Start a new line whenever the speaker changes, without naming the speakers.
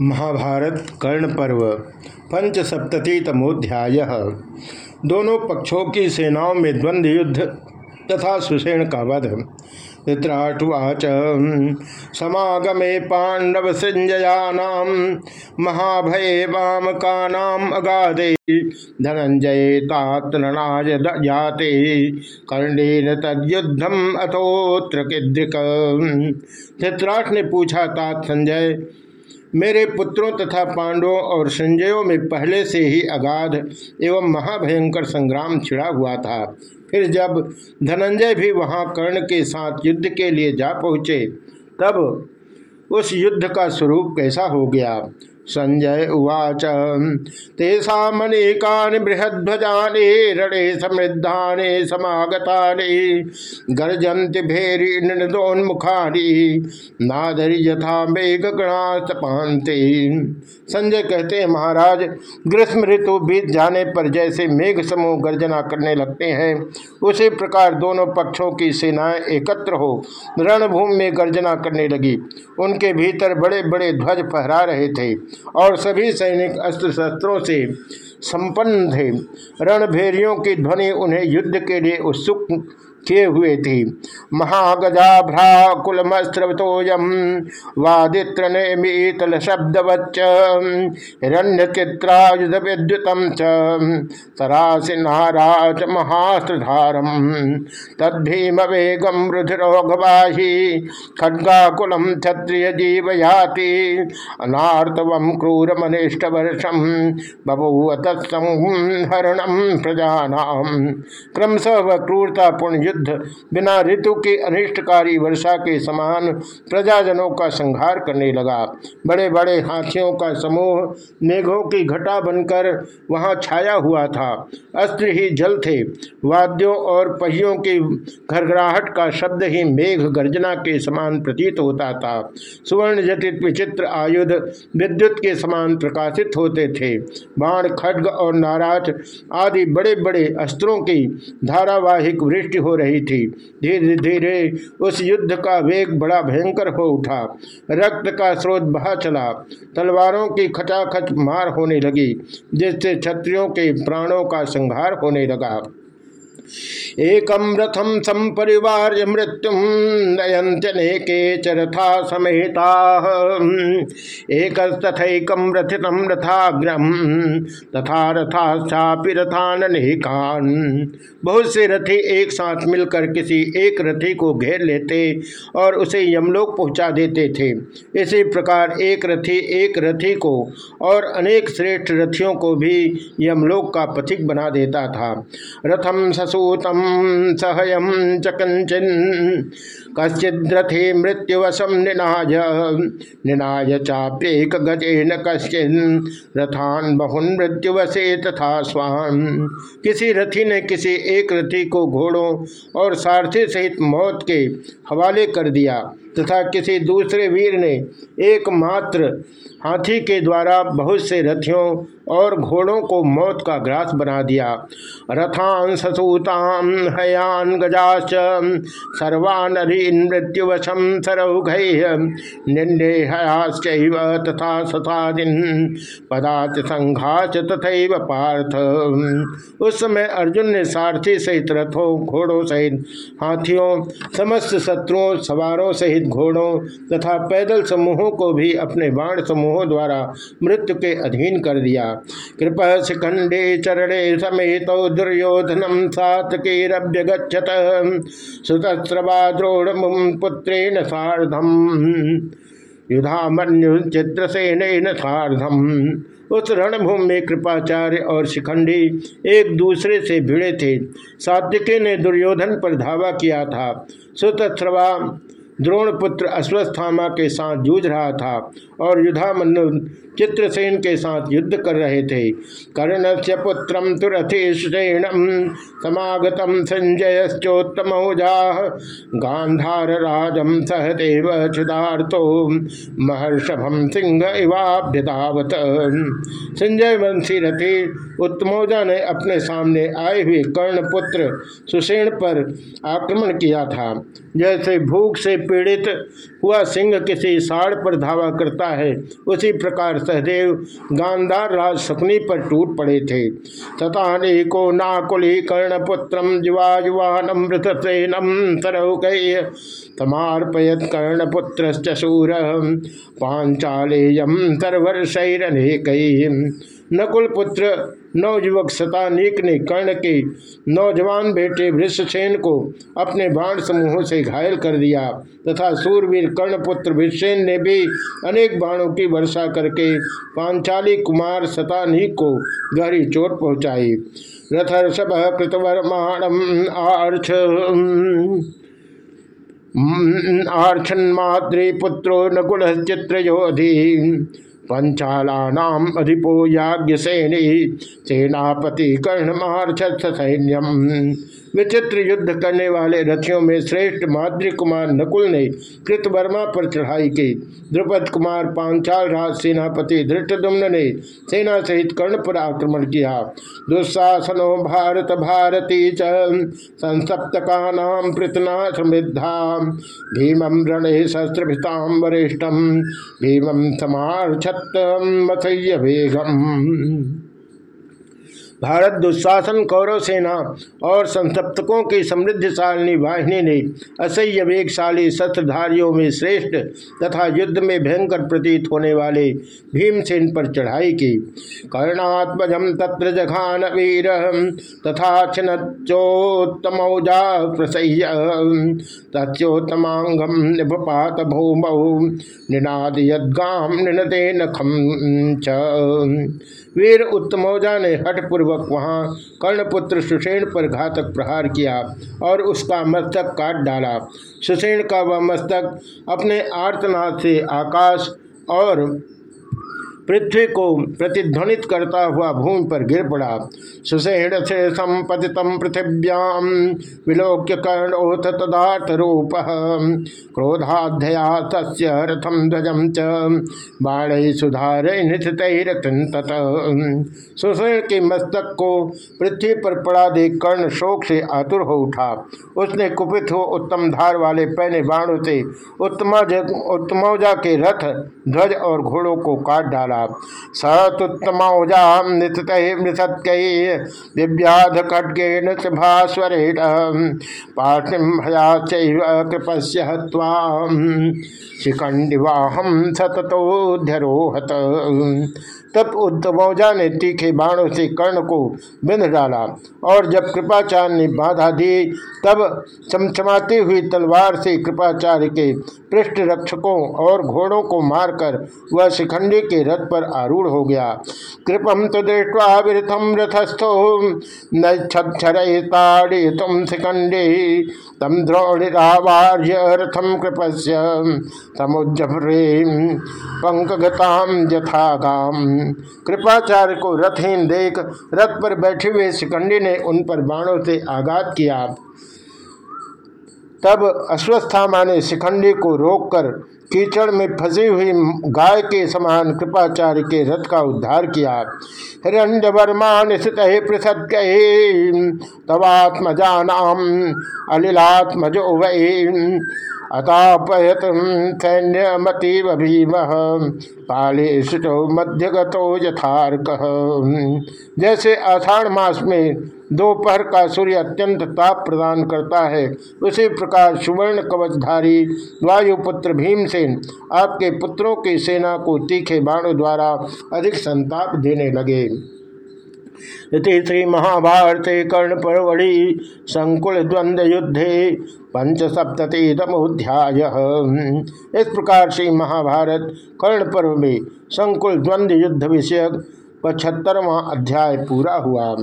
महाभारत कर्ण पर्व, पंचसप्ततितमोध्याय। दोनों पक्षों की सेनाओं में द्वंद्व युद्ध तथा सुषेण का वध। धृतराष्ट्रवाच समागमे पांडव संजयानाम महाभये वामकानाम अगाधे, धनंजय तातनाय जाते कर्णेन तद्युद्धम अथोत्र धृतराष्ट्र ने पूछा, तात संजय मेरे पुत्रों तथा पांडवों और संजयों में पहले से ही अगाध एवं महाभयंकर संग्राम छिड़ा हुआ था। फिर जब धनंजय भी वहाँ कर्ण के साथ युद्ध के लिए जा पहुँचे, तब उस युद्ध का स्वरूप कैसा हो गया? संजय उवाच। तेषामनेकानि बृहद्ध्वजानि, रणे समृद्धानि, समागतानि, गर्जन्ति भेरीनोन्मुखानि नादरी यथा मेघगणास्तपान्ते संजय कहते हैं, महाराज, ग्रीष्म ऋतु बीत जाने पर जैसे मेघ समूह गर्जना करने लगते हैं, उसी प्रकार दोनों पक्षों की सेनाएँ एकत्र हो रणभूमि में गर्जना करने लगी। उनके भीतर बड़े बड़े ध्वज फहरा रहे थे। और सभी सैनिक अस्त्र शस्त्रों से संपन्न थे। रणभेरियों की ध्वनि उन्हें युद्ध के लिए उत्सुक किए हुए थी। महागजाभ्राकुलमस्त्रवतोयम वादित्र नेमीतल शब्दवच्च हिरण्य चित्रायुध विद्युतम चरासि नाराज़ महास्त्रधारम तद्भीम वेगम रुधिरोगवाही खड्गाकुलम क्षत्रिय जीवयाति अनार्तवम क्रूर मनिष्ठ वर्षम बभूव तत्संहरणम प्रजानाम। क्रमशः वह क्रूरतापूर्ण युद्ध बिना ऋतु के अनिष्टकारी वर्षा के समान प्रजाजनों का संहार करने लगा। बड़े बड़े हाथियों का समूह मेघों की घटा बनकर वहाँ छाया हुआ था। अस्त्र ही जल थे। वाद्यों और पहियों की घरघराहट का शब्द ही मेघ गर्जना के समान प्रतीत होता था। सुवर्ण जटित विचित्र आयुध विद्युत के समान प्रकाशित होते थे। बाण, खड्ग और नाराज़ आदि बड़े बड़े अस्त्रों की धारावाहिक वृष्टि हो रही थी। धीरे धीरे उस युद्ध का वेग बड़ा भयंकर हो उठा। रक्त का स्रोत बहा चला। तलवारों की खचाखच मार होने लगी, जिससे क्षत्रियों के प्राणों का संहार होने लगा। एकम रथम संपरिवार मृत्यु नयंत्यनेके चरथा समेता। एक तथकम रथितम रथाग्रम तथा रथाश्चापि रथानकान बहुत से रथी एक साथ मिलकर किसी एक रथी को घेर लेते और उसे यमलोक पहुँचा देते थे। इसी प्रकार एक रथी एक रथी को और अनेक श्रेष्ठ रथियों को भी यमलोक का पथिक बना देता था। रथम ससूतम सहयम च कंचन कश्चिद्रथे मृत्युवशम निनाय। निनाय चाप्येक गजेन कश्चिन। रथान बहुन मृत्युवशे तथा स्वान। किसी रथी ने किसी एक रथी को घोड़ों और सारथी सहित मौत के हवाले कर दिया। तथा किसी दूसरे वीर ने एकमात्र हाथी के द्वारा बहुत से रथियों और घोड़ों को मौत का ग्रास बना दिया। रथान ससूतान हयान गजाच सर्वानरीन मृत्युवशम सरौघ निंदे तथा सतादिन पदाच संघाच तथा पार्थ। उस समय अर्जुन ने सारथी सहित रथों, घोड़ों सहित हाथियों, समस्त शत्रुओं, सवारों सहित घोड़ों तथा पैदल समूहों को भी अपने बाण समूहों द्वारा मृत्यु के अधीन कर दिया। कृप शिखंडे चरणे समेत दुर्योधनम सातकेरभ्यगछत सुतस्रवा द्रोण पुत्रेण साधम युधामन्यु चित्रसेन साधम उस रणभूमि में कृपाचार्य और शिखंडी एक दूसरे से भिड़े थे। सात्विकी ने दुर्योधन पर धावा किया था। सुतस्रवा द्रोणपुत्र अश्वस्थामा के साथ जूझ रहा था और युधामनु चित्रसेन के साथ युद्ध कर रहे थे। कर्ण से पुत्र तुरथेषेणम समागतम संजयश्चोत्तम गांधार राजम सहदेव क्षुदार्थो महर्षभम सिंह इवाभ्यतावत संजय वंशी रथी उत्तमोजा ने अपने सामने आए हुए कर्ण पुत्र सुसेन पर आक्रमण किया था। जैसे भूख से पीड़ित हुआ सिंह किसी साड़ पर धावा करता है। उसी प्रकार सहदेव गांधार राज शकुनी पर टूट पड़े थे। तथाने को नाकुली कर्णपुत्र युवा युवानमृत सेनम सरौ गए तमार्पयत कर्णपुत्र चूर पांचालेयम कई नकुल पुत्र नवयुवक सतानीक ने कर्ण के नौजवान बेटे वृषसेन को अपने बाण समूहों से घायल कर दिया तथा सूरवीर कर्णपुत्र वृषसेन ने भी अनेक बाणों की वर्षा करके पांचाली कुमार सतानीक को गहरी चोट पहुंचाई। रथर्षभ कृतवर्माणम आर्थ आर्छन मातृपुत्रो नकुल चित्र योधी पंचालानाम अधिपो याज्ञ सेनी सेनापति कर्णमार्षत सैन्यम। विचित्र युद्ध करने वाले रथियों में श्रेष्ठ माद्री कुमार नकुल ने कृतवर्मा पर चढ़ाई की। द्रुपद कुमार पांचाल राज सेनापति धृष्टदुम्न ने सेना सहित कर्ण पर आक्रमण किया। दुस्साहसनो भारत भारती च। संसप्तका नाम पृतना समृद्धा भीमं रणे शस्त्रभिताम वरिष्ठम भीमं समार्छत मथय्य वेगम। भारत दुशासन कौरव सेना और संसप्तकों की समृद्धिशालिनी वाहिनी ने असह्य वेगशाली शस्त्रधारियों में श्रेष्ठ तथा युद्ध में भयंकर प्रतीत होने वाले भीमसेन पर चढ़ाई की। कर्णात्मजम तत्र जघान वीर तथा चोत्तमौजा प्रसह्य तथोत्तमांगम निपात भूमौ निनाद यदगाम निनते नखम वीर उत्तमौजा ने हठपूर्वक वहाँ कर्णपुत्र सुषेण पर घातक प्रहार किया और उसका मस्तक काट डाला। सुषेण का वह मस्तक अपने आर्तनाथ से आकाश और पृथ्वी को प्रतिध्वनित करता हुआ भूमि पर गिर पड़ा। सुषेण से संपतितम पृथिव्याम विलोक्य कर्णोथ तदार्थ रूप। क्रोधाध्या रथम ध्वजम च बाण सुधार के मस्तक को पृथ्वी पर पड़ा देख कर्ण शोक से आतुर हो उठा। उसने कुपित हो उत्तम धार वाले पहने बाणों से उत्तम उत्तमौजा के रथ, ध्वज और घोड़ों को काट डाला। सतुत्तमौजा नित मृतत्कय दिव्याध खड्गेन भास्वरेण पार्थिभया कृपस्य हवाम शिखंडिवाहम सततोध्यरोहत तब उद्धवौजा ने तीखे बाणों से कर्ण को बिंद डाला और जब कृपाचार्य ने बाधा दी, तब चमचमाती हुई तलवार से कृपाचार्य के पृष्ठ रक्षकों और घोड़ों को मारकर वह शिखंडी के रथ पर आरूढ़ हो गया। कृपम तो दृष्टवा विरथम रथस्थो नक्षरे तुम शिखंडी तम द्रोणिरावार्य रथम कृपस्य पंकगताम यथागाम। कृपाचार्य को रथहीन देख रथ पर बैठे हुए शिकंडी ने उन पर बाणों से आघात किया। तब अश्वस्थामा ने शिखंडी को रोककर कीचड़ में फंसी हुई गाय के समान कृपाचार्य के रथ का उद्धार किया। हिरण्य वर्मा निश्चित पृथक तवात्मजानाम अलिलात्मजो वही अतापयत भीम। शुचो मध्यगतो यथार्क। जैसे आषाढ़ मास में दोपहर का सूर्य अत्यंत ताप प्रदान करता है, उसी प्रकार सुवर्ण कवचधारी वायुपुत्र भीमसेन आपके पुत्रों की सेना को तीखे बाणों द्वारा अधिक संताप देने लगे। इति श्री महाभारते कर्ण परवड़ी संकुल द्वंद्व युद्धे पंच सप्ततितमोध्याय इस प्रकार श्री महाभारत कर्ण पर्व में संकुल द्वंद्व युद्ध विषयक पचहत्तरवा अध्याय पूरा हुआ।